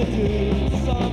looking